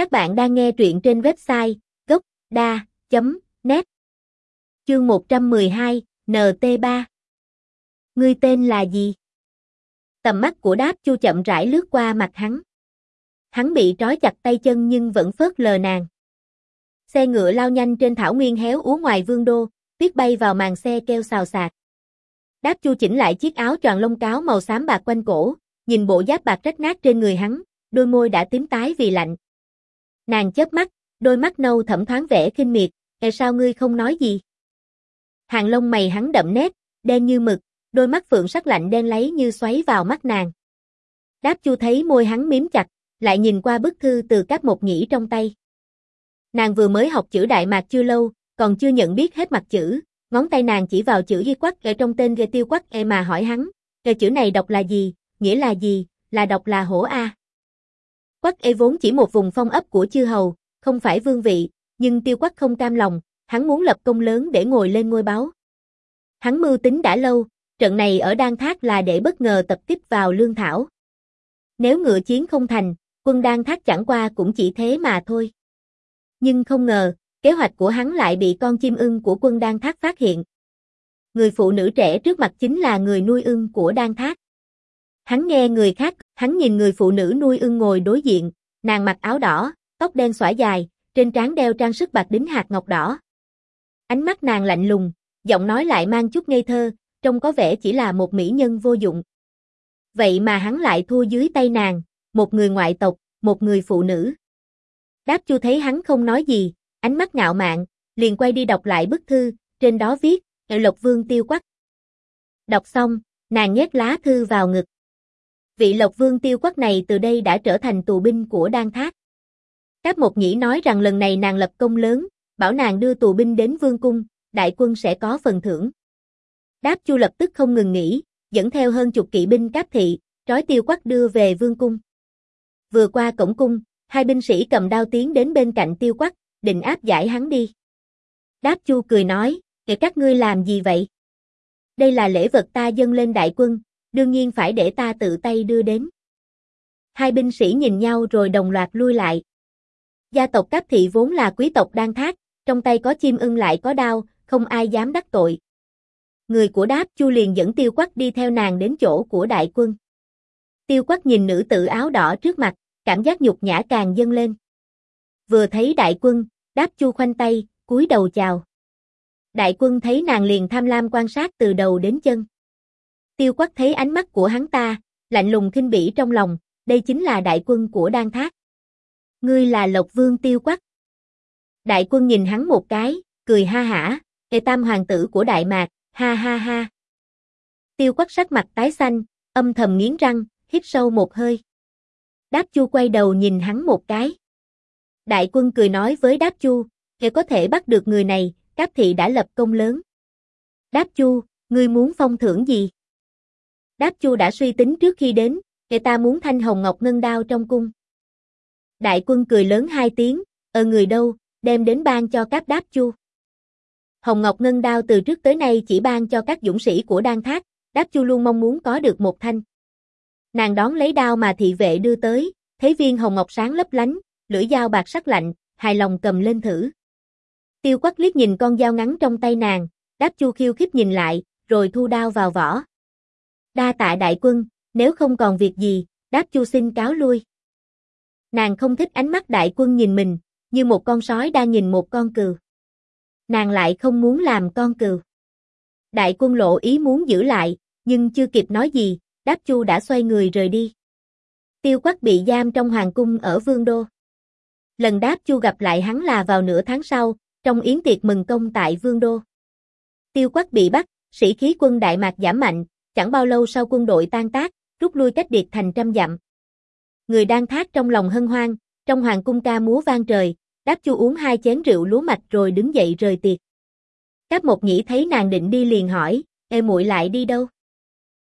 Các bạn đang nghe truyện trên website gốc.da.net Chương 112, NT3 Ngươi tên là gì? Tầm mắt của đáp chu chậm rãi lướt qua mặt hắn. Hắn bị trói chặt tay chân nhưng vẫn phớt lờ nàng. Xe ngựa lao nhanh trên thảo nguyên héo úa ngoài vương đô, tuyết bay vào màn xe kêu xào xạc. Đáp chu chỉnh lại chiếc áo tròn lông cáo màu xám bạc quanh cổ, nhìn bộ giáp bạc rách nát trên người hắn, đôi môi đã tím tái vì lạnh. Nàng chớp mắt, đôi mắt nâu thẩm thoáng vẻ kinh miệt, "Tại sao ngươi không nói gì?" Hàng lông mày hắn đậm nét, đen như mực, đôi mắt phượng sắc lạnh đen lấy như xoáy vào mắt nàng. Đáp Chu thấy môi hắn miếm chặt, lại nhìn qua bức thư từ các một nhĩ trong tay. Nàng vừa mới học chữ Đại Mạc chưa lâu, còn chưa nhận biết hết mặt chữ, ngón tay nàng chỉ vào chữ ghi quắc ở trong tên ghi tiêu quắc e mà hỏi hắn, cái chữ này đọc là gì, nghĩa là gì, là đọc là hổ A. Quắc Ê vốn chỉ một vùng phong ấp của chư hầu, không phải vương vị, nhưng tiêu quắc không cam lòng, hắn muốn lập công lớn để ngồi lên ngôi báo. Hắn mưu tính đã lâu, trận này ở Đan Thác là để bất ngờ tập kích vào Lương Thảo. Nếu ngựa chiến không thành, quân Đan Thác chẳng qua cũng chỉ thế mà thôi. Nhưng không ngờ, kế hoạch của hắn lại bị con chim ưng của quân Đan Thác phát hiện. Người phụ nữ trẻ trước mặt chính là người nuôi ưng của Đan Thác. Hắn nghe người khác, hắn nhìn người phụ nữ nuôi ưng ngồi đối diện, nàng mặc áo đỏ, tóc đen xõa dài, trên trán đeo trang sức bạc đính hạt ngọc đỏ. Ánh mắt nàng lạnh lùng, giọng nói lại mang chút ngây thơ, trông có vẻ chỉ là một mỹ nhân vô dụng. Vậy mà hắn lại thua dưới tay nàng, một người ngoại tộc, một người phụ nữ. Đáp chu thấy hắn không nói gì, ánh mắt ngạo mạn, liền quay đi đọc lại bức thư, trên đó viết, Lộc Vương tiêu quắc. Đọc xong, nàng nhét lá thư vào ngực. Vị Lộc Vương tiêu quắc này từ đây đã trở thành tù binh của Đan Thác. Các một nhĩ nói rằng lần này nàng lập công lớn, bảo nàng đưa tù binh đến vương cung, đại quân sẽ có phần thưởng. Đáp chu lập tức không ngừng nghỉ, dẫn theo hơn chục kỵ binh cáp thị, trói tiêu quắc đưa về vương cung. Vừa qua cổng cung, hai binh sĩ cầm đao tiến đến bên cạnh tiêu quắc, định áp giải hắn đi. Đáp chu cười nói, kể các ngươi làm gì vậy? Đây là lễ vật ta dâng lên đại quân, đương nhiên phải để ta tự tay đưa đến. Hai binh sĩ nhìn nhau rồi đồng loạt lui lại. Gia tộc Cáp Thị vốn là quý tộc đang thác, trong tay có chim ưng lại có đao, không ai dám đắc tội. Người của đáp chu liền dẫn tiêu quắc đi theo nàng đến chỗ của đại quân. Tiêu quắc nhìn nữ tử áo đỏ trước mặt, cảm giác nhục nhã càng dâng lên. Vừa thấy đại quân, đáp chu khoanh tay, cúi đầu chào. Đại quân thấy nàng liền tham lam quan sát từ đầu đến chân. Tiêu quắc thấy ánh mắt của hắn ta, lạnh lùng kinh bỉ trong lòng, đây chính là đại quân của Đan Thác. Ngươi là Lộc Vương Tiêu Quắc. Đại quân nhìn hắn một cái, cười ha hả, Ê tam hoàng tử của Đại Mạc, ha ha ha. Tiêu Quắc sắc mặt tái xanh, âm thầm nghiến răng, hít sâu một hơi. Đáp Chu quay đầu nhìn hắn một cái. Đại quân cười nói với Đáp Chu, "Kẻ có thể bắt được người này, các thị đã lập công lớn. Đáp Chu, ngươi muốn phong thưởng gì? Đáp Chu đã suy tính trước khi đến, người ta muốn thanh hồng ngọc ngân đao trong cung. Đại quân cười lớn hai tiếng, ở người đâu, đem đến ban cho các đáp chu. Hồng Ngọc Ngân Đao từ trước tới nay chỉ ban cho các dũng sĩ của Đan Thác, đáp chu luôn mong muốn có được một thanh. Nàng đón lấy đao mà thị vệ đưa tới, thấy viên hồng ngọc sáng lấp lánh, lưỡi dao bạc sắc lạnh, hài lòng cầm lên thử. Tiêu quắc liếc nhìn con dao ngắn trong tay nàng, đáp chu khiêu khích nhìn lại, rồi thu đao vào vỏ. Đa tạ đại quân, nếu không còn việc gì, đáp chu xin cáo lui. Nàng không thích ánh mắt đại quân nhìn mình, như một con sói đang nhìn một con cừu. Nàng lại không muốn làm con cừu. Đại quân lộ ý muốn giữ lại, nhưng chưa kịp nói gì, Đáp Chu đã xoay người rời đi. Tiêu Quắc bị giam trong hoàng cung ở Vương Đô. Lần Đáp Chu gặp lại hắn là vào nửa tháng sau, trong yến tiệc mừng công tại Vương Đô. Tiêu Quắc bị bắt, sĩ khí quân Đại Mạc giảm mạnh, chẳng bao lâu sau quân đội tan tác, rút lui cách điệt thành trăm dặm người đang thác trong lòng hân hoan, trong hoàng cung ca múa vang trời, đáp chu uống hai chén rượu lúa mạch rồi đứng dậy rời tiệc. Các một nhĩ thấy nàng định đi liền hỏi, ê muội lại đi đâu?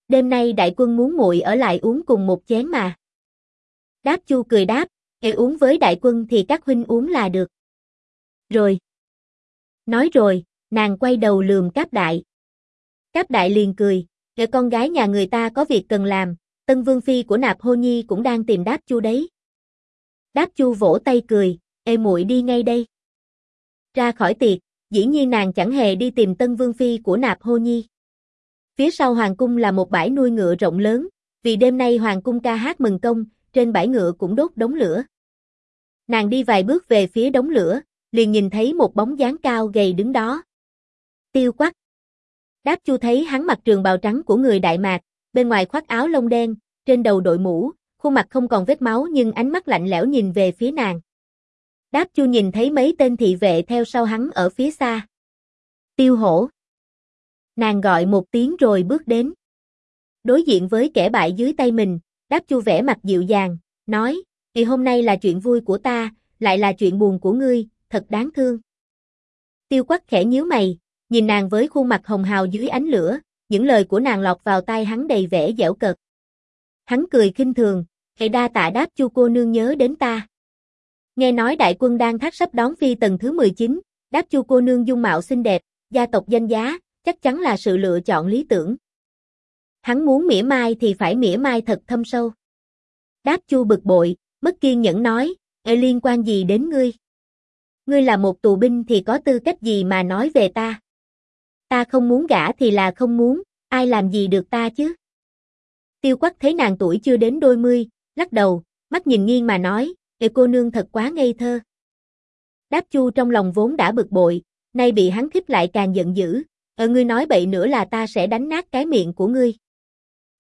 Đêm nay đại quân muốn muội ở lại uống cùng một chén mà. Đáp chu cười đáp, ê uống với đại quân thì các huynh uống là được. Rồi. Nói rồi, nàng quay đầu lườm cáp đại. Cáp đại liền cười, để con gái nhà người ta có việc cần làm, Tân Vương Phi của Nạp Hô Nhi cũng đang tìm đáp chu đấy. Đáp Chu vỗ tay cười, "Ê muội đi ngay đây." Ra khỏi tiệc, dĩ nhiên nàng chẳng hề đi tìm Tân Vương phi của Nạp Hô Nhi. Phía sau hoàng cung là một bãi nuôi ngựa rộng lớn, vì đêm nay hoàng cung ca hát mừng công, trên bãi ngựa cũng đốt đống lửa. Nàng đi vài bước về phía đống lửa, liền nhìn thấy một bóng dáng cao gầy đứng đó. Tiêu quắc. Đáp chu thấy hắn mặc trường bào trắng của người Đại Mạc, bên ngoài khoác áo lông đen, trên đầu đội mũ, khuôn mặt không còn vết máu nhưng ánh mắt lạnh lẽo nhìn về phía nàng. Đáp chu nhìn thấy mấy tên thị vệ theo sau hắn ở phía xa. Tiêu hổ. Nàng gọi một tiếng rồi bước đến. Đối diện với kẻ bại dưới tay mình, đáp chu vẽ mặt dịu dàng, nói, thì hôm nay là chuyện vui của ta, lại là chuyện buồn của ngươi, thật đáng thương. Tiêu quắc khẽ nhíu mày, nhìn nàng với khuôn mặt hồng hào dưới ánh lửa, những lời của nàng lọt vào tai hắn đầy vẻ dẻo cợt. Hắn cười khinh thường, hệ đa tạ đáp chu cô nương nhớ đến ta. Nghe nói đại quân đang thắt sắp đón phi tầng thứ 19, đáp chu cô nương dung mạo xinh đẹp, gia tộc danh giá, chắc chắn là sự lựa chọn lý tưởng. Hắn muốn mỉa mai thì phải mỉa mai thật thâm sâu. Đáp chu bực bội, mất kiên nhẫn nói, Ê liên quan gì đến ngươi? Ngươi là một tù binh thì có tư cách gì mà nói về ta? Ta không muốn gả thì là không muốn, ai làm gì được ta chứ? Tiêu quắc thấy nàng tuổi chưa đến đôi mươi, lắc đầu, mắt nhìn nghiêng mà nói, để cô nương thật quá ngây thơ. Đáp chu trong lòng vốn đã bực bội, nay bị hắn khích lại càng giận dữ, ở ngươi nói bậy nữa là ta sẽ đánh nát cái miệng của ngươi.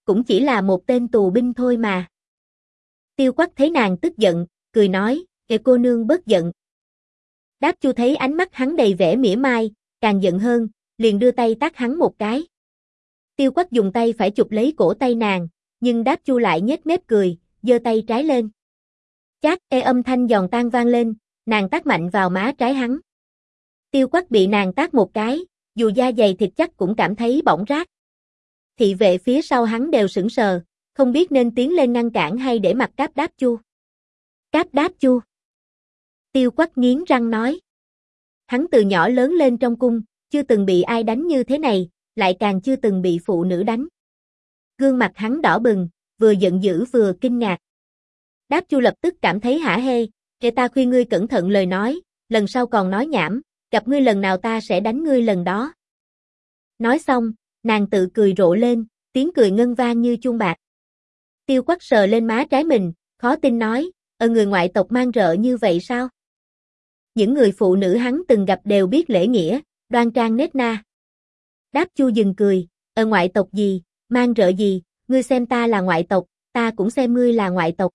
Cũng chỉ là một tên tù binh thôi mà. Tiêu quắc thấy nàng tức giận, cười nói, để cô nương bớt giận. Đáp chu thấy ánh mắt hắn đầy vẻ mỉa mai, càng giận hơn, liền đưa tay tác hắn một cái. Tiêu quắc dùng tay phải chụp lấy cổ tay nàng, nhưng đáp chu lại nhếch mép cười, giơ tay trái lên. Chát e âm thanh giòn tan vang lên, nàng tác mạnh vào má trái hắn. Tiêu quắc bị nàng tác một cái, dù da dày thịt chắc cũng cảm thấy bỏng rát. Thị vệ phía sau hắn đều sững sờ, không biết nên tiến lên ngăn cản hay để mặc cáp đáp chu. Cáp đáp chu. Tiêu quắc nghiến răng nói. Hắn từ nhỏ lớn lên trong cung, chưa từng bị ai đánh như thế này, lại càng chưa từng bị phụ nữ đánh. Gương mặt hắn đỏ bừng, vừa giận dữ vừa kinh ngạc. Đáp chu lập tức cảm thấy hả hê, "Kệ ta khuyên ngươi cẩn thận lời nói, lần sau còn nói nhảm, gặp ngươi lần nào ta sẽ đánh ngươi lần đó. Nói xong, nàng tự cười rộ lên, tiếng cười ngân vang như chuông bạc. Tiêu quắc sờ lên má trái mình, khó tin nói, ở người ngoại tộc mang rợ như vậy sao? Những người phụ nữ hắn từng gặp đều biết lễ nghĩa, đoan trang nết na. Đáp chu dừng cười, ở ngoại tộc gì, mang rợ gì, ngươi xem ta là ngoại tộc, ta cũng xem ngươi là ngoại tộc.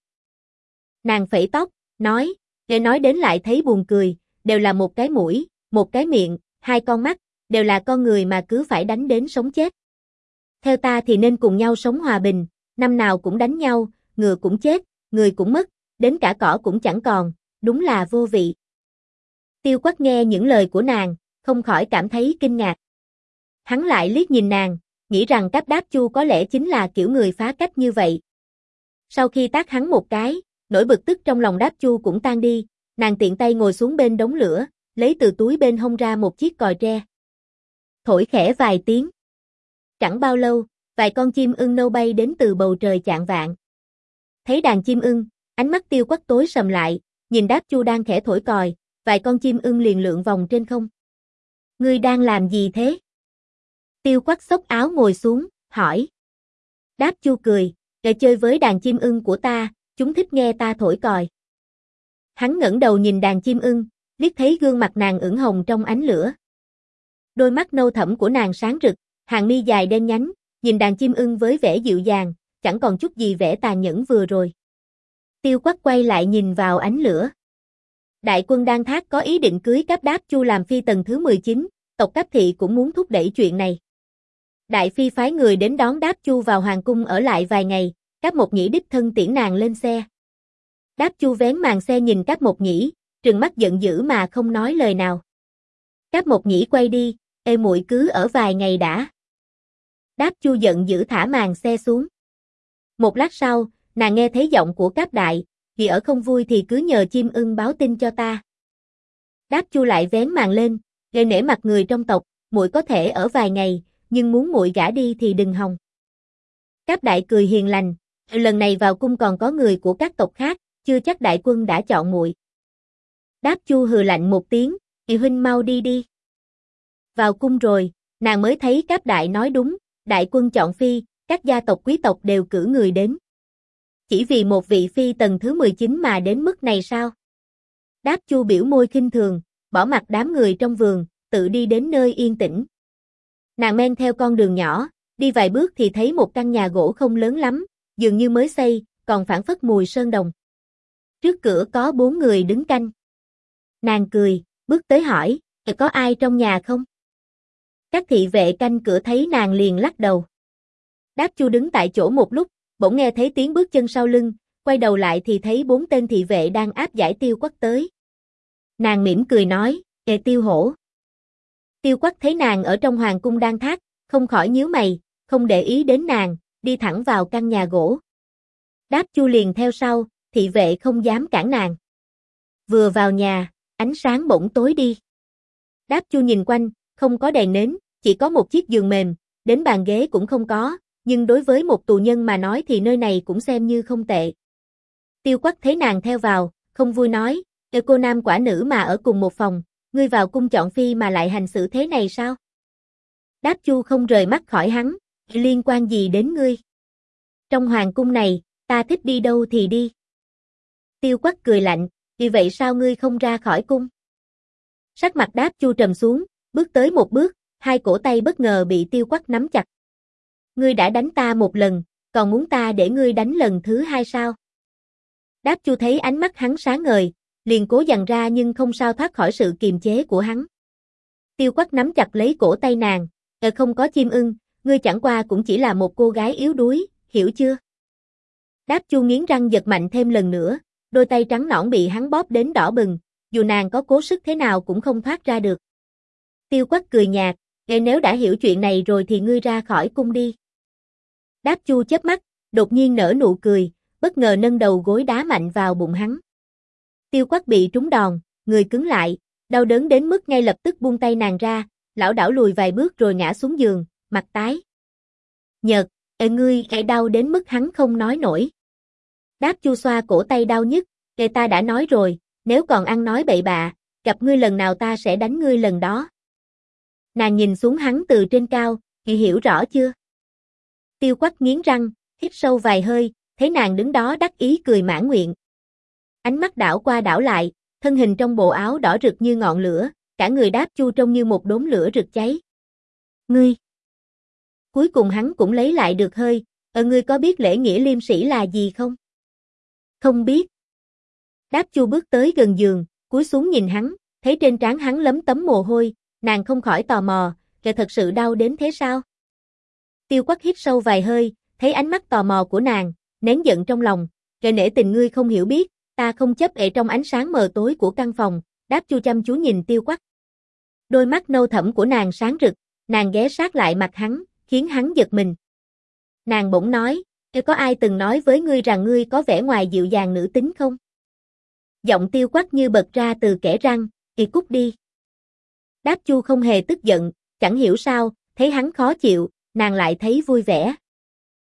Nàng phẩy tóc, nói, nghe nói đến lại thấy buồn cười, đều là một cái mũi, một cái miệng, hai con mắt, đều là con người mà cứ phải đánh đến sống chết. Theo ta thì nên cùng nhau sống hòa bình, năm nào cũng đánh nhau, ngựa cũng chết, người cũng mất, đến cả cỏ cũng chẳng còn, đúng là vô vị. Tiêu quắc nghe những lời của nàng, không khỏi cảm thấy kinh ngạc. Hắn lại liếc nhìn nàng, nghĩ rằng cách đáp chu có lẽ chính là kiểu người phá cách như vậy. Sau khi tác hắn một cái, nỗi bực tức trong lòng đáp chu cũng tan đi, nàng tiện tay ngồi xuống bên đống lửa, lấy từ túi bên hông ra một chiếc còi tre. Thổi khẽ vài tiếng. Chẳng bao lâu, vài con chim ưng nâu bay đến từ bầu trời chạng vạn. Thấy đàn chim ưng, ánh mắt tiêu quắc tối sầm lại, nhìn đáp chu đang khẽ thổi còi, vài con chim ưng liền lượn vòng trên không. Ngươi đang làm gì thế? Tiêu quắc xốc áo ngồi xuống, hỏi. Đáp chu cười, để chơi với đàn chim ưng của ta, chúng thích nghe ta thổi còi. Hắn ngẩng đầu nhìn đàn chim ưng, liếc thấy gương mặt nàng ửng hồng trong ánh lửa. Đôi mắt nâu thẫm của nàng sáng rực, hàng mi dài đen nhánh, nhìn đàn chim ưng với vẻ dịu dàng, chẳng còn chút gì vẻ tàn nhẫn vừa rồi. Tiêu quắc quay lại nhìn vào ánh lửa. Đại quân Đan thác có ý định cưới cáp đáp chu làm phi tần thứ 19, tộc cáp thị cũng muốn thúc đẩy chuyện này. Đại phi phái người đến đón đáp chu vào hoàng cung ở lại vài ngày, cáp một nhĩ đích thân tiễn nàng lên xe. Đáp chu vén màn xe nhìn cáp một nhĩ, trừng mắt giận dữ mà không nói lời nào. Cáp một nhĩ quay đi, ê muội cứ ở vài ngày đã. Đáp chu giận dữ thả màn xe xuống. Một lát sau, nàng nghe thấy giọng của cáp đại, vì ở không vui thì cứ nhờ chim ưng báo tin cho ta. Đáp chu lại vén màn lên, gây nể mặt người trong tộc, muội có thể ở vài ngày, nhưng muốn muội gả đi thì đừng hòng. Cáp đại cười hiền lành, lần này vào cung còn có người của các tộc khác, chưa chắc đại quân đã chọn muội. Đáp Chu hừ lạnh một tiếng, "Kỳ huynh mau đi đi." Vào cung rồi, nàng mới thấy Cáp đại nói đúng, đại quân chọn phi, các gia tộc quý tộc đều cử người đến. Chỉ vì một vị phi tầng thứ 19 mà đến mức này sao? Đáp Chu biểu môi khinh thường, bỏ mặt đám người trong vườn, tự đi đến nơi yên tĩnh. Nàng men theo con đường nhỏ, đi vài bước thì thấy một căn nhà gỗ không lớn lắm, dường như mới xây, còn phản phất mùi sơn đồng. Trước cửa có bốn người đứng canh. Nàng cười, bước tới hỏi, có ai trong nhà không? Các thị vệ canh cửa thấy nàng liền lắc đầu. Đáp chu đứng tại chỗ một lúc, bỗng nghe thấy tiếng bước chân sau lưng, quay đầu lại thì thấy bốn tên thị vệ đang áp giải tiêu quắc tới. Nàng mỉm cười nói, kệ tiêu hổ. Tiêu quắc thấy nàng ở trong hoàng cung đang thác, không khỏi nhíu mày, không để ý đến nàng, đi thẳng vào căn nhà gỗ. Đáp chu liền theo sau, thị vệ không dám cản nàng. Vừa vào nhà, ánh sáng bỗng tối đi. Đáp chu nhìn quanh, không có đèn nến, chỉ có một chiếc giường mềm, đến bàn ghế cũng không có, nhưng đối với một tù nhân mà nói thì nơi này cũng xem như không tệ. Tiêu quắc thấy nàng theo vào, không vui nói, Ê cô nam quả nữ mà ở cùng một phòng, ngươi vào cung chọn phi mà lại hành xử thế này sao? Đáp chu không rời mắt khỏi hắn, liên quan gì đến ngươi? Trong hoàng cung này, ta thích đi đâu thì đi. Tiêu quắc cười lạnh, vì vậy sao ngươi không ra khỏi cung? Sắc mặt đáp chu trầm xuống, bước tới một bước, hai cổ tay bất ngờ bị tiêu quắc nắm chặt. Ngươi đã đánh ta một lần, còn muốn ta để ngươi đánh lần thứ hai sao? Đáp chu thấy ánh mắt hắn sáng ngời, liền cố dằn ra nhưng không sao thoát khỏi sự kiềm chế của hắn. Tiêu quắc nắm chặt lấy cổ tay nàng, ờ không có chim ưng, ngươi chẳng qua cũng chỉ là một cô gái yếu đuối, hiểu chưa? Đáp chu nghiến răng giật mạnh thêm lần nữa, đôi tay trắng nõn bị hắn bóp đến đỏ bừng, dù nàng có cố sức thế nào cũng không thoát ra được. Tiêu quắc cười nhạt, "Ngươi nếu đã hiểu chuyện này rồi thì ngươi ra khỏi cung đi. Đáp chu chớp mắt, đột nhiên nở nụ cười, bất ngờ nâng đầu gối đá mạnh vào bụng hắn. Tiêu quắc bị trúng đòn, người cứng lại, đau đớn đến mức ngay lập tức buông tay nàng ra, lão đảo lùi vài bước rồi ngã xuống giường, mặt tái. Nhợt, ê ngươi cái đau đến mức hắn không nói nổi. Đáp chu xoa cổ tay đau nhất, kề ta đã nói rồi, nếu còn ăn nói bậy bạ, gặp ngươi lần nào ta sẽ đánh ngươi lần đó. Nàng nhìn xuống hắn từ trên cao, thì hiểu rõ chưa? Tiêu quách nghiến răng, hít sâu vài hơi, thấy nàng đứng đó đắc ý cười mãn nguyện. Ánh mắt đảo qua đảo lại, thân hình trong bộ áo đỏ rực như ngọn lửa, cả người đáp chu trông như một đốm lửa rực cháy. Ngươi! Cuối cùng hắn cũng lấy lại được hơi, ờ ngươi có biết lễ nghĩa liêm sĩ là gì không? Không biết. Đáp chu bước tới gần giường, cúi xuống nhìn hắn, thấy trên trán hắn lấm tấm mồ hôi, nàng không khỏi tò mò, kìa thật sự đau đến thế sao? Tiêu quắc hít sâu vài hơi, thấy ánh mắt tò mò của nàng, nén giận trong lòng, kệ nể tình ngươi không hiểu biết, ta không chấp ệ trong ánh sáng mờ tối của căn phòng, đáp chu chăm chú nhìn tiêu quắc. Đôi mắt nâu thẫm của nàng sáng rực, nàng ghé sát lại mặt hắn, khiến hắn giật mình. Nàng bỗng nói, có ai từng nói với ngươi rằng ngươi có vẻ ngoài dịu dàng nữ tính không? Giọng tiêu quắc như bật ra từ kẻ răng, kỳ cút đi. Đáp chu không hề tức giận, chẳng hiểu sao, thấy hắn khó chịu, nàng lại thấy vui vẻ.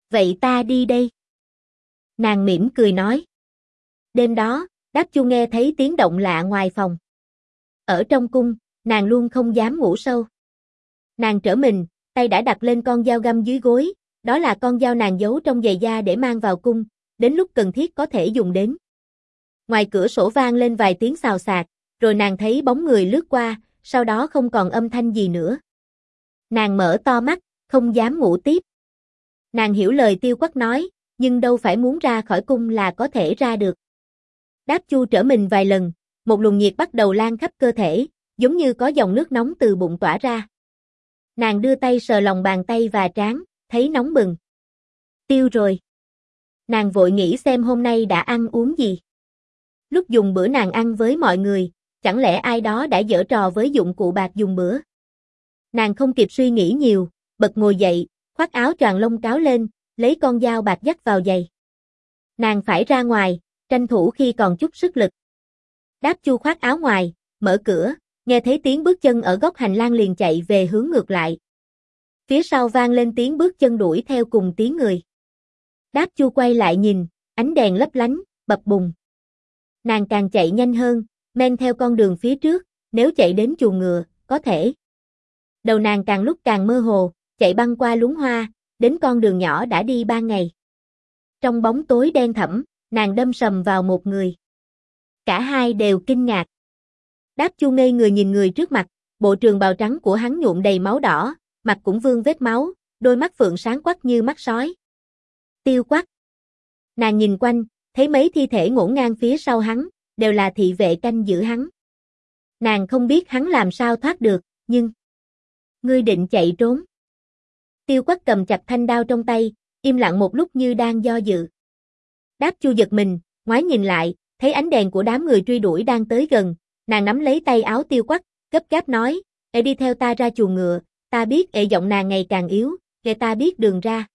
Vậy ta đi đây. Nàng mỉm cười nói. Đêm đó, Đáp Chu nghe thấy tiếng động lạ ngoài phòng. Ở trong cung, nàng luôn không dám ngủ sâu. Nàng trở mình, tay đã đặt lên con dao găm dưới gối, đó là con dao nàng giấu trong giày da để mang vào cung, đến lúc cần thiết có thể dùng đến. Ngoài cửa sổ vang lên vài tiếng xào xạc, rồi nàng thấy bóng người lướt qua, sau đó không còn âm thanh gì nữa. Nàng mở to mắt, không dám ngủ tiếp. Nàng hiểu lời tiêu quắc nói, nhưng đâu phải muốn ra khỏi cung là có thể ra được. Đáp chu trở mình vài lần, một luồng nhiệt bắt đầu lan khắp cơ thể, giống như có dòng nước nóng từ bụng tỏa ra. Nàng đưa tay sờ lòng bàn tay và trán, thấy nóng bừng. Tiêu rồi. Nàng vội nghĩ xem hôm nay đã ăn uống gì. Lúc dùng bữa nàng ăn với mọi người, chẳng lẽ ai đó đã dở trò với dụng cụ bạc dùng bữa. Nàng không kịp suy nghĩ nhiều, bật ngồi dậy, khoác áo choàng lông cáo lên, lấy con dao bạc dắt vào giày. Nàng phải ra ngoài, tranh thủ khi còn chút sức lực. Đáp chu khoác áo ngoài, mở cửa, nghe thấy tiếng bước chân ở góc hành lang liền chạy về hướng ngược lại. Phía sau vang lên tiếng bước chân đuổi theo cùng tiếng người. Đáp chu quay lại nhìn, ánh đèn lấp lánh, bập bùng. Nàng càng chạy nhanh hơn, men theo con đường phía trước, nếu chạy đến chuồng ngựa, có thể. Đầu nàng càng lúc càng mơ hồ, chạy băng qua luống hoa, đến con đường nhỏ đã đi ba ngày. Trong bóng tối đen thẳm nàng đâm sầm vào một người. Cả hai đều kinh ngạc. Đáp chu ngây người nhìn người trước mặt, bộ trường bào trắng của hắn nhuộm đầy máu đỏ, mặt cũng vương vết máu, đôi mắt phượng sáng quắc như mắt sói. Tiêu quắc. Nàng nhìn quanh, thấy mấy thi thể ngổn ngang phía sau hắn, đều là thị vệ canh giữ hắn. Nàng không biết hắn làm sao thoát được, nhưng... Ngươi định chạy trốn. Tiêu quắc cầm chặt thanh đao trong tay, im lặng một lúc như đang do dự. Đáp chu giật mình, ngoái nhìn lại, thấy ánh đèn của đám người truy đuổi đang tới gần, nàng nắm lấy tay áo tiêu quắc, gấp gáp nói, Ê đi theo ta ra chuồng ngựa, ta biết Ê giọng nàng ngày càng yếu, để ta biết đường ra.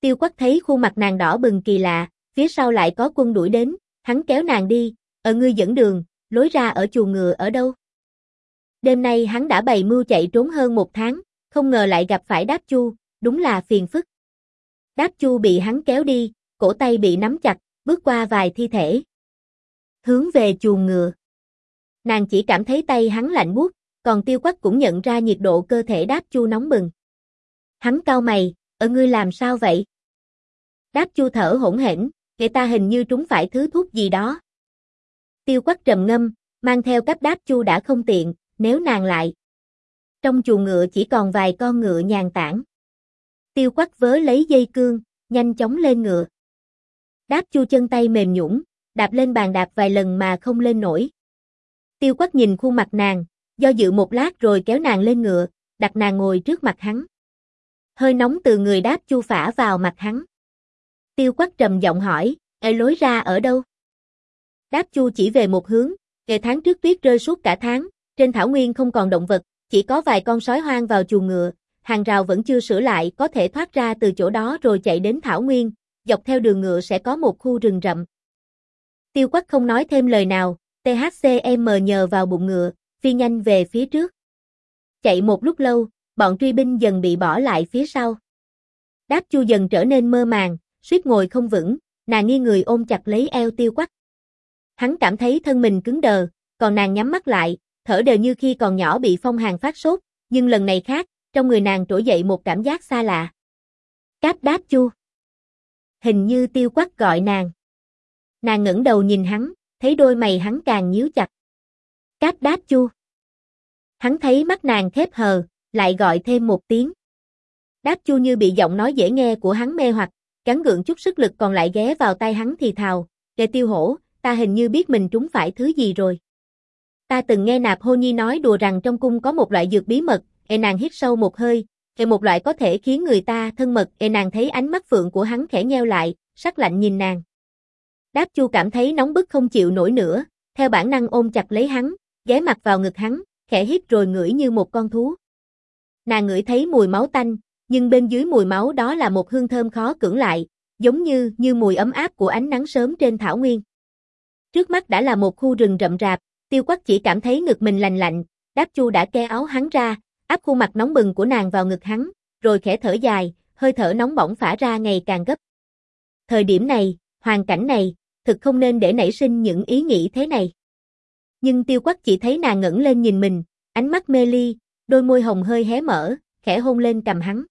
Tiêu quắc thấy khuôn mặt nàng đỏ bừng kỳ lạ, phía sau lại có quân đuổi đến, hắn kéo nàng đi, ở ngươi dẫn đường, lối ra ở chuồng ngựa ở đâu? Đêm nay hắn đã bày mưu chạy trốn hơn một tháng, không ngờ lại gặp phải đáp chu, đúng là phiền phức. Đáp chu bị hắn kéo đi, cổ tay bị nắm chặt, bước qua vài thi thể. Hướng về chuồng ngựa. Nàng chỉ cảm thấy tay hắn lạnh buốt, còn tiêu quắc cũng nhận ra nhiệt độ cơ thể đáp chu nóng bừng. Hắn cau mày, ở ngươi làm sao vậy? Đáp chu thở hỗn hển, người ta hình như trúng phải thứ thuốc gì đó. Tiêu quắc trầm ngâm, mang theo cấp đáp chu đã không tiện, nếu nàng lại. Trong chuồng ngựa chỉ còn vài con ngựa nhàn tản. Tiêu quắc vớ lấy dây cương, nhanh chóng lên ngựa. Đáp chu chân tay mềm nhũng, đạp lên bàn đạp vài lần mà không lên nổi. Tiêu quắc nhìn khuôn mặt nàng, do dự một lát rồi kéo nàng lên ngựa, đặt nàng ngồi trước mặt hắn. Hơi nóng từ người đáp chu phả vào mặt hắn. Tiêu quắc trầm giọng hỏi, Ê lối ra ở đâu? Đáp chu chỉ về một hướng, ngày tháng trước tuyết rơi suốt cả tháng, trên thảo nguyên không còn động vật, chỉ có vài con sói hoang vào chuồng ngựa, hàng rào vẫn chưa sửa lại có thể thoát ra từ chỗ đó rồi chạy đến thảo nguyên, dọc theo đường ngựa sẽ có một khu rừng rậm. Tiêu quắc không nói thêm lời nào, THCM nhờ vào bụng ngựa, phi nhanh về phía trước. Chạy một lúc lâu, bọn truy binh dần bị bỏ lại phía sau. Đáp chu dần trở nên mơ màng, suýt ngồi không vững, nàng nghi người ôm chặt lấy eo tiêu quắc. Hắn cảm thấy thân mình cứng đờ, còn nàng nhắm mắt lại, thở đều như khi còn nhỏ bị phong hàn phát sốt, nhưng lần này khác, trong người nàng trỗi dậy một cảm giác xa lạ. Cáp đáp chu. Hình như tiêu quắc gọi nàng. Nàng ngẩng đầu nhìn hắn, thấy đôi mày hắn càng nhíu chặt. Cáp đáp chu. Hắn thấy mắt nàng khép hờ, lại gọi thêm một tiếng. Đáp chu như bị giọng nói dễ nghe của hắn mê hoặc, gắn gượng chút sức lực còn lại ghé vào tay hắn thì thào, để tiêu hổ, ta hình như biết mình trúng phải thứ gì rồi. Ta từng nghe nạp hô nhi nói đùa rằng trong cung có một loại dược bí mật, e nàng hít sâu một hơi, e một loại có thể khiến người ta thân mật, e nàng thấy ánh mắt phượng của hắn khẽ nheo lại, sắc lạnh nhìn nàng. Đáp chu cảm thấy nóng bức không chịu nổi nữa, theo bản năng ôm chặt lấy hắn, ghé mặt vào ngực hắn, khẽ hít rồi ngửi như một con thú. Nàng ngửi thấy mùi máu tanh, nhưng bên dưới mùi máu đó là một hương thơm khó cưỡng lại, giống như như mùi ấm áp của ánh nắng sớm trên thảo nguyên. Trước mắt đã là một khu rừng rậm rạp, tiêu quắc chỉ cảm thấy ngực mình lành lạnh, đáp chu đã ke áo hắn ra, áp khuôn mặt nóng bừng của nàng vào ngực hắn, rồi khẽ thở dài, hơi thở nóng bỏng phả ra ngày càng gấp. Thời điểm này, hoàn cảnh này, thực không nên để nảy sinh những ý nghĩ thế này. Nhưng tiêu quắc chỉ thấy nàng ngẩng lên nhìn mình, ánh mắt mê ly, đôi môi hồng hơi hé mở, khẽ hôn lên cầm hắn.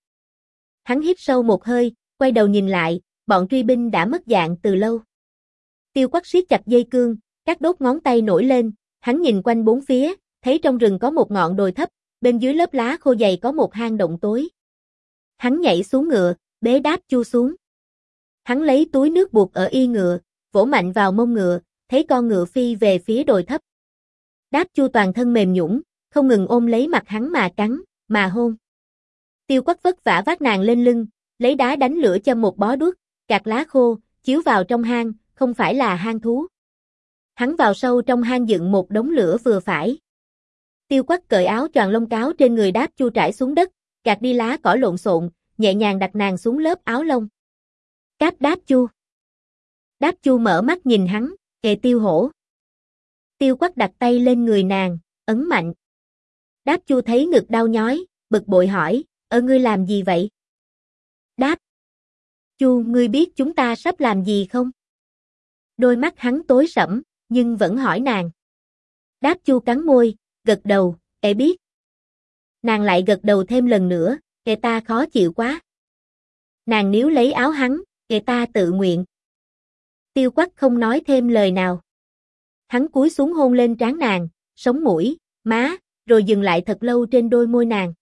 Hắn hít sâu một hơi, quay đầu nhìn lại, bọn truy binh đã mất dạng từ lâu. Tiêu quắc siết chặt dây cương, các đốt ngón tay nổi lên, hắn nhìn quanh bốn phía, thấy trong rừng có một ngọn đồi thấp, bên dưới lớp lá khô dày có một hang động tối. Hắn nhảy xuống ngựa, bế đáp chu xuống. Hắn lấy túi nước buộc ở y ngựa, vỗ mạnh vào mông ngựa, thấy con ngựa phi về phía đồi thấp. Đáp chu toàn thân mềm nhũng, không ngừng ôm lấy mặt hắn mà cắn, mà hôn. Tiêu quắc vất vả vác nàng lên lưng, lấy đá đánh lửa cho một bó đuốc, cạt lá khô, chiếu vào trong hang, không phải là hang thú. Hắn vào sâu trong hang dựng một đống lửa vừa phải. Tiêu quắc cởi áo choàng lông cáo trên người đáp chu trải xuống đất, gạt đi lá cỏ lộn xộn, nhẹ nhàng đặt nàng xuống lớp áo lông. Cáp đáp chu. Đáp chu mở mắt nhìn hắn, kề tiêu hổ. Tiêu quắc đặt tay lên người nàng, ấn mạnh. Đáp chu thấy ngực đau nhói, bực bội hỏi, ở ngươi làm gì vậy? Đáp. Chu, ngươi biết chúng ta sắp làm gì không? Đôi mắt hắn tối sẫm, nhưng vẫn hỏi nàng. Đáp chu cắn môi, gật đầu, ê biết. Nàng lại gật đầu thêm lần nữa, ê ta khó chịu quá. Nàng níu lấy áo hắn, ê ta tự nguyện. Tiêu quắc không nói thêm lời nào. Hắn cúi xuống hôn lên trán nàng, sống mũi, má, rồi dừng lại thật lâu trên đôi môi nàng.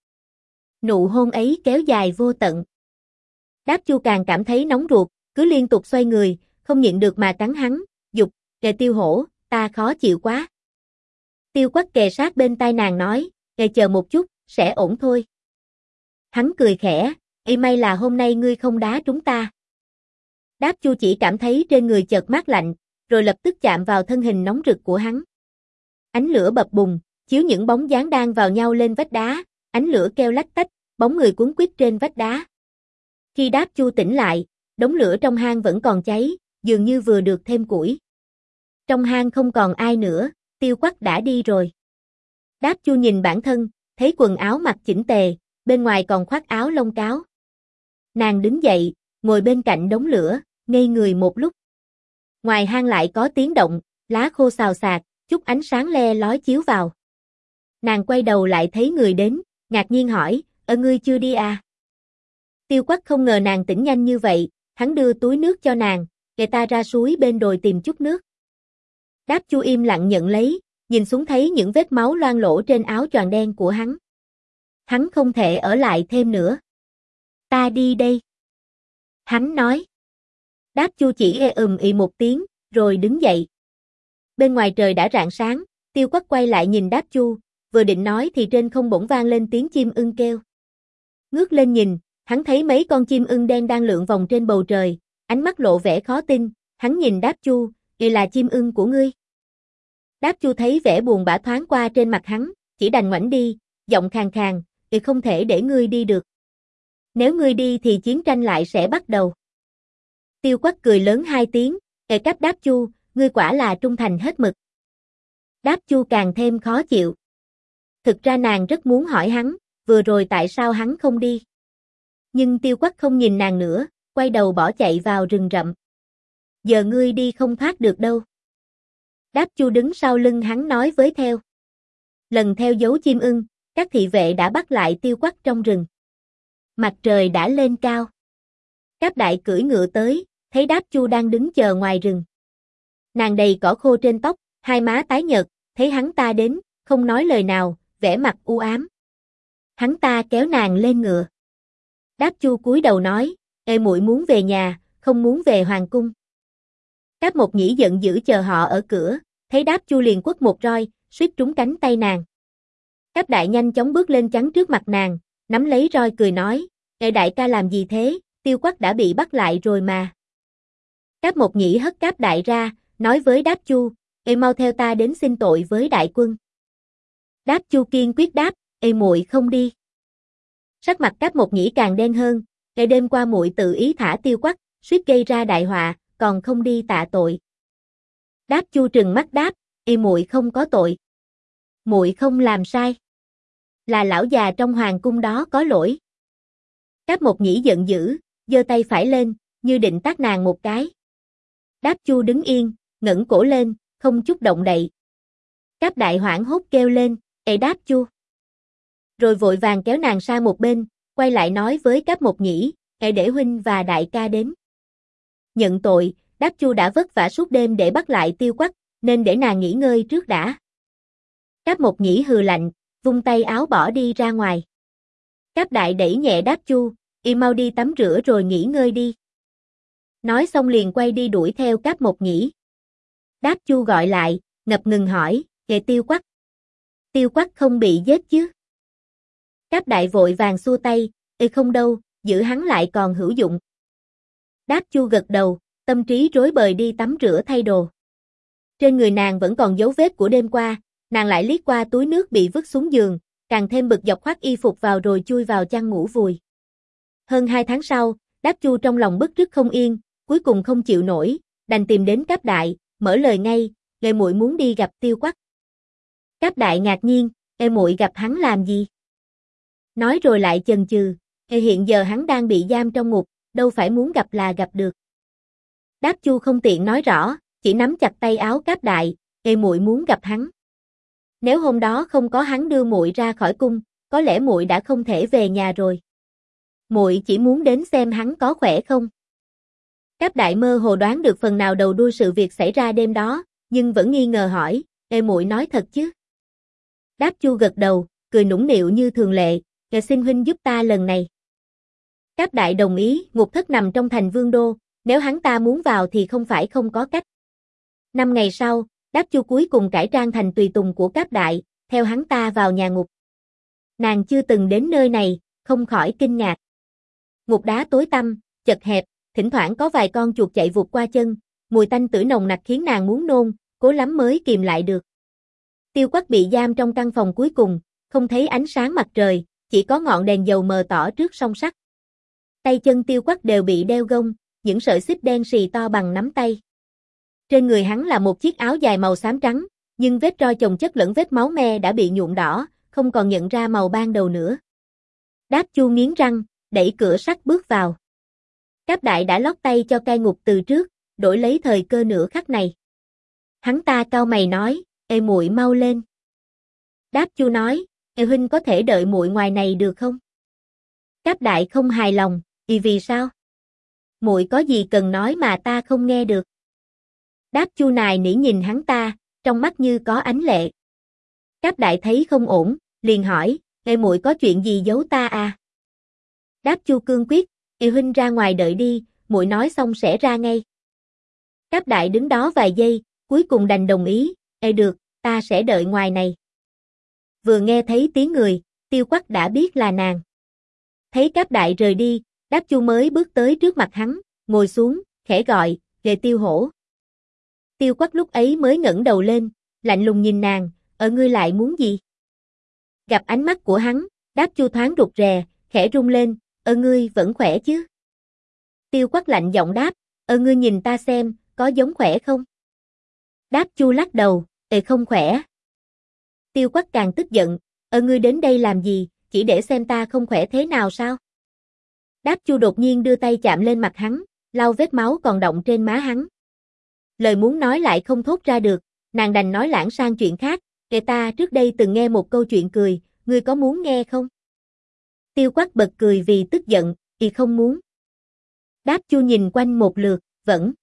Nụ hôn ấy kéo dài vô tận. Đáp chu càng cảm thấy nóng ruột, cứ liên tục xoay người, không nhịn được mà cắn hắn, kề tiêu hổ, ta khó chịu quá. Tiêu quắc kề sát bên tai nàng nói, kề chờ một chút, sẽ ổn thôi. Hắn cười khẽ, y may là hôm nay ngươi không đá chúng ta. Đáp chu chỉ cảm thấy trên người chợt mát lạnh, rồi lập tức chạm vào thân hình nóng rực của hắn. Ánh lửa bập bùng, chiếu những bóng dáng đang vào nhau lên vách đá, ánh lửa keo lách tách, bóng người cuốn quýt trên vách đá. Khi đáp chu tỉnh lại, đống lửa trong hang vẫn còn cháy, dường như vừa được thêm củi. Trong hang không còn ai nữa, tiêu quắc đã đi rồi. Đáp chu nhìn bản thân, thấy quần áo mặc chỉnh tề, bên ngoài còn khoác áo lông cáo. Nàng đứng dậy, ngồi bên cạnh đống lửa, ngây người một lúc. Ngoài hang lại có tiếng động, lá khô xào xạc, chút ánh sáng le lói chiếu vào. Nàng quay đầu lại thấy người đến, ngạc nhiên hỏi, ở ngươi chưa đi à? Tiêu quắc không ngờ nàng tỉnh nhanh như vậy, hắn đưa túi nước cho nàng, người ta ra suối bên đồi tìm chút nước. Đáp chu im lặng nhận lấy, nhìn xuống thấy những vết máu loang lỗ trên áo choàng đen của hắn. Hắn không thể ở lại thêm nữa. Ta đi đây. Hắn nói. Đáp chu chỉ e ừm ị một tiếng, rồi đứng dậy. Bên ngoài trời đã rạng sáng, tiêu quắc quay lại nhìn đáp chu, vừa định nói thì trên không bỗng vang lên tiếng chim ưng kêu. Ngước lên nhìn, hắn thấy mấy con chim ưng đen đang lượn vòng trên bầu trời, ánh mắt lộ vẻ khó tin, hắn nhìn đáp chu, y là chim ưng của ngươi. Đáp chu thấy vẻ buồn bã thoáng qua trên mặt hắn, chỉ đành ngoảnh đi, giọng khàn khàn, y không thể để ngươi đi được. Nếu ngươi đi thì chiến tranh lại sẽ bắt đầu. Tiêu quắc cười lớn hai tiếng, kể cách đáp chu, ngươi quả là trung thành hết mực. Đáp chu càng thêm khó chịu. Thực ra nàng rất muốn hỏi hắn, vừa rồi tại sao hắn không đi. Nhưng tiêu quắc không nhìn nàng nữa, quay đầu bỏ chạy vào rừng rậm. Giờ ngươi đi không thoát được đâu. Đáp chu đứng sau lưng hắn nói với theo. Lần theo dấu chim ưng, các thị vệ đã bắt lại tiêu quắc trong rừng. Mặt trời đã lên cao. Các đại cưỡi ngựa tới, thấy đáp chu đang đứng chờ ngoài rừng. Nàng đầy cỏ khô trên tóc, hai má tái nhợt, thấy hắn ta đến, không nói lời nào, vẻ mặt u ám. Hắn ta kéo nàng lên ngựa. Đáp chu cúi đầu nói, Ê muội muốn về nhà, không muốn về hoàng cung. Cáp một nhĩ giận dữ chờ họ ở cửa, thấy đáp chu liền quất một roi, suýt trúng cánh tay nàng. Cáp đại nhanh chóng bước lên chắn trước mặt nàng, nắm lấy roi cười nói, Ê đại ca làm gì thế, tiêu quắc đã bị bắt lại rồi mà. Cáp một nhĩ hất cáp đại ra, nói với đáp chu, Ê mau theo ta đến xin tội với đại quân. Đáp chu kiên quyết đáp, Ê muội không đi. Sắc mặt cáp một nhĩ càng đen hơn, Ngày đêm qua muội tự ý thả tiêu quắc, suýt gây ra đại họa, còn không đi tạ tội. Đáp chu trừng mắt đáp, y muội không có tội. muội không làm sai. Là lão già trong hoàng cung đó có lỗi. Đáp một nhĩ giận dữ, giơ tay phải lên, như định tát nàng một cái. Đáp chu đứng yên, ngẩng cổ lên, không chút động đậy. Cáp đại hoảng hốt kêu lên, ê đáp chu. Rồi vội vàng kéo nàng sang một bên, quay lại nói với các một nhĩ, hãy để huynh và đại ca đến. Nhận tội, đáp chu đã vất vả suốt đêm để bắt lại tiêu quắc, nên để nàng nghỉ ngơi trước đã. Cáp một nhĩ hừ lạnh, vung tay áo bỏ đi ra ngoài. Cáp đại đẩy nhẹ đáp chu, y mau đi tắm rửa rồi nghỉ ngơi đi. Nói xong liền quay đi đuổi theo cáp một nhĩ. Đáp chu gọi lại, ngập ngừng hỏi, kệ tiêu quắc. Tiêu quắc không bị giết chứ? Cáp đại vội vàng xua tay, y không đâu, giữ hắn lại còn hữu dụng. Đáp chu gật đầu, tâm trí rối bời đi tắm rửa thay đồ. Trên người nàng vẫn còn dấu vết của đêm qua, nàng lại liếc qua túi nước bị vứt xuống giường, càng thêm bực dọc khoác y phục vào rồi chui vào chăn ngủ vùi. Hơn hai tháng sau, đáp chu trong lòng bức rứt không yên, cuối cùng không chịu nổi, đành tìm đến cáp đại, mở lời ngay, "Lệ muội muốn đi gặp tiêu quắc. Cáp đại ngạc nhiên, "Ê muội gặp hắn làm gì? Nói rồi lại chần chừ, hiện giờ hắn đang bị giam trong ngục, đâu phải muốn gặp là gặp được. Đáp Chu không tiện nói rõ, chỉ nắm chặt tay áo cáp đại, "Ê muội muốn gặp hắn." Nếu hôm đó không có hắn đưa muội ra khỏi cung, có lẽ muội đã không thể về nhà rồi. Muội chỉ muốn đến xem hắn có khỏe không. Cáp đại mơ hồ đoán được phần nào đầu đuôi sự việc xảy ra đêm đó, nhưng vẫn nghi ngờ hỏi, Ê muội nói thật chứ? Đáp chu gật đầu, cười nũng nịu như thường lệ, Kẻ xin huynh giúp ta lần này. Cáp đại đồng ý, ngục thất nằm trong thành vương đô, nếu hắn ta muốn vào thì không phải không có cách. Năm ngày sau, Đáp Chu cuối cùng cải trang thành tùy tùng của Cáp Đại, theo hắn ta vào nhà ngục. Nàng chưa từng đến nơi này, không khỏi kinh ngạc. Ngục đá tối tăm, chật hẹp, thỉnh thoảng có vài con chuột chạy vụt qua chân, mùi tanh tử nồng nặc khiến nàng muốn nôn, cố lắm mới kìm lại được. Tiêu Quắc bị giam trong căn phòng cuối cùng, không thấy ánh sáng mặt trời, chỉ có ngọn đèn dầu mờ tỏ trước song sắt. Tay chân Tiêu Quắc đều bị đeo gông, những sợi xích đen xì to bằng nắm tay. Trên người hắn là một chiếc áo dài màu xám trắng, nhưng vết roi chồng chất lẫn vết máu me đã bị nhuộm đỏ, không còn nhận ra màu ban đầu nữa. Đáp chu nghiến răng, đẩy cửa sắt bước vào. Cáp đại đã lót tay cho cai ngục từ trước, đổi lấy thời cơ nửa khắc này. Hắn ta cao mày nói, ê muội mau lên. Đáp chu nói, ê huynh có thể đợi muội ngoài này được không? Cáp đại không hài lòng, vì vì sao? Muội có gì cần nói mà ta không nghe được? Đáp chu nài nỉ nhìn hắn ta, trong mắt như có ánh lệ. Cáp đại thấy không ổn, liền hỏi, "Ngươi muội có chuyện gì giấu ta à? Đáp chu cương quyết, "Y huynh ra ngoài đợi đi, muội nói xong sẽ ra ngay. Cáp đại đứng đó vài giây, cuối cùng đành đồng ý, Ê được, ta sẽ đợi ngoài này. Vừa nghe thấy tiếng người, tiêu quắc đã biết là nàng. Thấy cáp đại rời đi, đáp chu mới bước tới trước mặt hắn, ngồi xuống, khẽ gọi, về tiêu hổ. Tiêu quắc lúc ấy mới ngẩng đầu lên, lạnh lùng nhìn nàng, ở ngươi lại muốn gì? Gặp ánh mắt của hắn, đáp chu thoáng rụt rè, khẽ rung lên, ở ngươi vẫn khỏe chứ? Tiêu quắc lạnh giọng đáp, ở ngươi nhìn ta xem, có giống khỏe không? Đáp chu lắc đầu, ề không khỏe. Tiêu quắc càng tức giận, ở ngươi đến đây làm gì, chỉ để xem ta không khỏe thế nào sao? Đáp chu đột nhiên đưa tay chạm lên mặt hắn, lau vết máu còn động trên má hắn, lời muốn nói lại không thốt ra được, nàng đành nói lãng sang chuyện khác, kể ta trước đây từng nghe một câu chuyện cười, ngươi có muốn nghe không? Tiêu quắc bật cười vì tức giận, y không muốn. Đáp chu nhìn quanh một lượt, vẫn.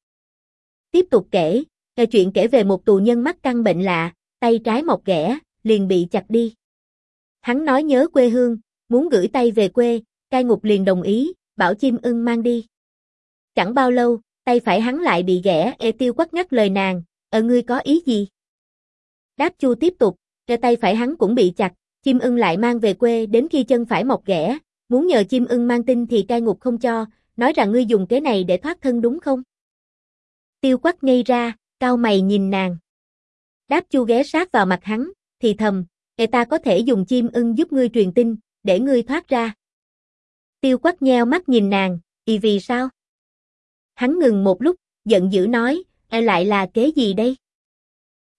Tiếp tục kể, nghe chuyện kể về một tù nhân mắc căn bệnh lạ, tay trái mọc ghẻ, liền bị chặt đi. Hắn nói nhớ quê hương, muốn gửi tay về quê, cai ngục liền đồng ý, bảo chim ưng mang đi. Chẳng bao lâu, tay phải hắn lại bị ghẻ, ê tiêu quắc ngắt lời nàng, ở ngươi có ý gì? Đáp chu tiếp tục, cái tay phải hắn cũng bị chặt, chim ưng lại mang về quê đến khi chân phải mọc ghẻ, muốn nhờ chim ưng mang tin thì cai ngục không cho, nói rằng ngươi dùng kế này để thoát thân đúng không? Tiêu quắc ngây ra, cao mày nhìn nàng. Đáp chu ghé sát vào mặt hắn, thì thầm, người ta có thể dùng chim ưng giúp ngươi truyền tin, để ngươi thoát ra. Tiêu quắc nheo mắt nhìn nàng, y vì sao? Hắn ngừng một lúc, giận dữ nói, e lại là kế gì đây?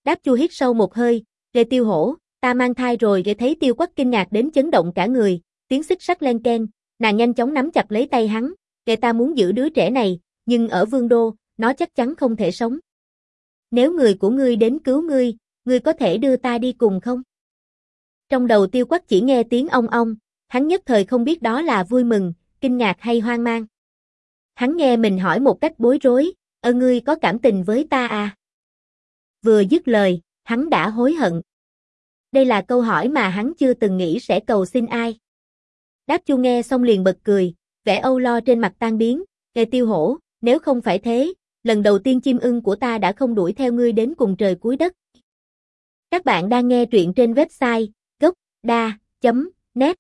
Đáp chu hít sâu một hơi, rê tiêu hổ, ta mang thai rồi rê thấy tiêu quắc kinh ngạc đến chấn động cả người, tiếng xích sắc len ken, nàng nhanh chóng nắm chặt lấy tay hắn, rê ta muốn giữ đứa trẻ này, nhưng ở vương đô, nó chắc chắn không thể sống. Nếu người của ngươi đến cứu ngươi, ngươi có thể đưa ta đi cùng không? Trong đầu tiêu quắc chỉ nghe tiếng ong ong, hắn nhất thời không biết đó là vui mừng, kinh ngạc hay hoang mang. Hắn nghe mình hỏi một cách bối rối, ơ ngươi có cảm tình với ta à? Vừa dứt lời, hắn đã hối hận. Đây là câu hỏi mà hắn chưa từng nghĩ sẽ cầu xin ai. Đáp chu nghe xong liền bật cười, vẻ âu lo trên mặt tan biến, nghe tiêu hổ, nếu không phải thế, lần đầu tiên chim ưng của ta đã không đuổi theo ngươi đến cùng trời cuối đất. Các bạn đang nghe truyện trên website gocda.net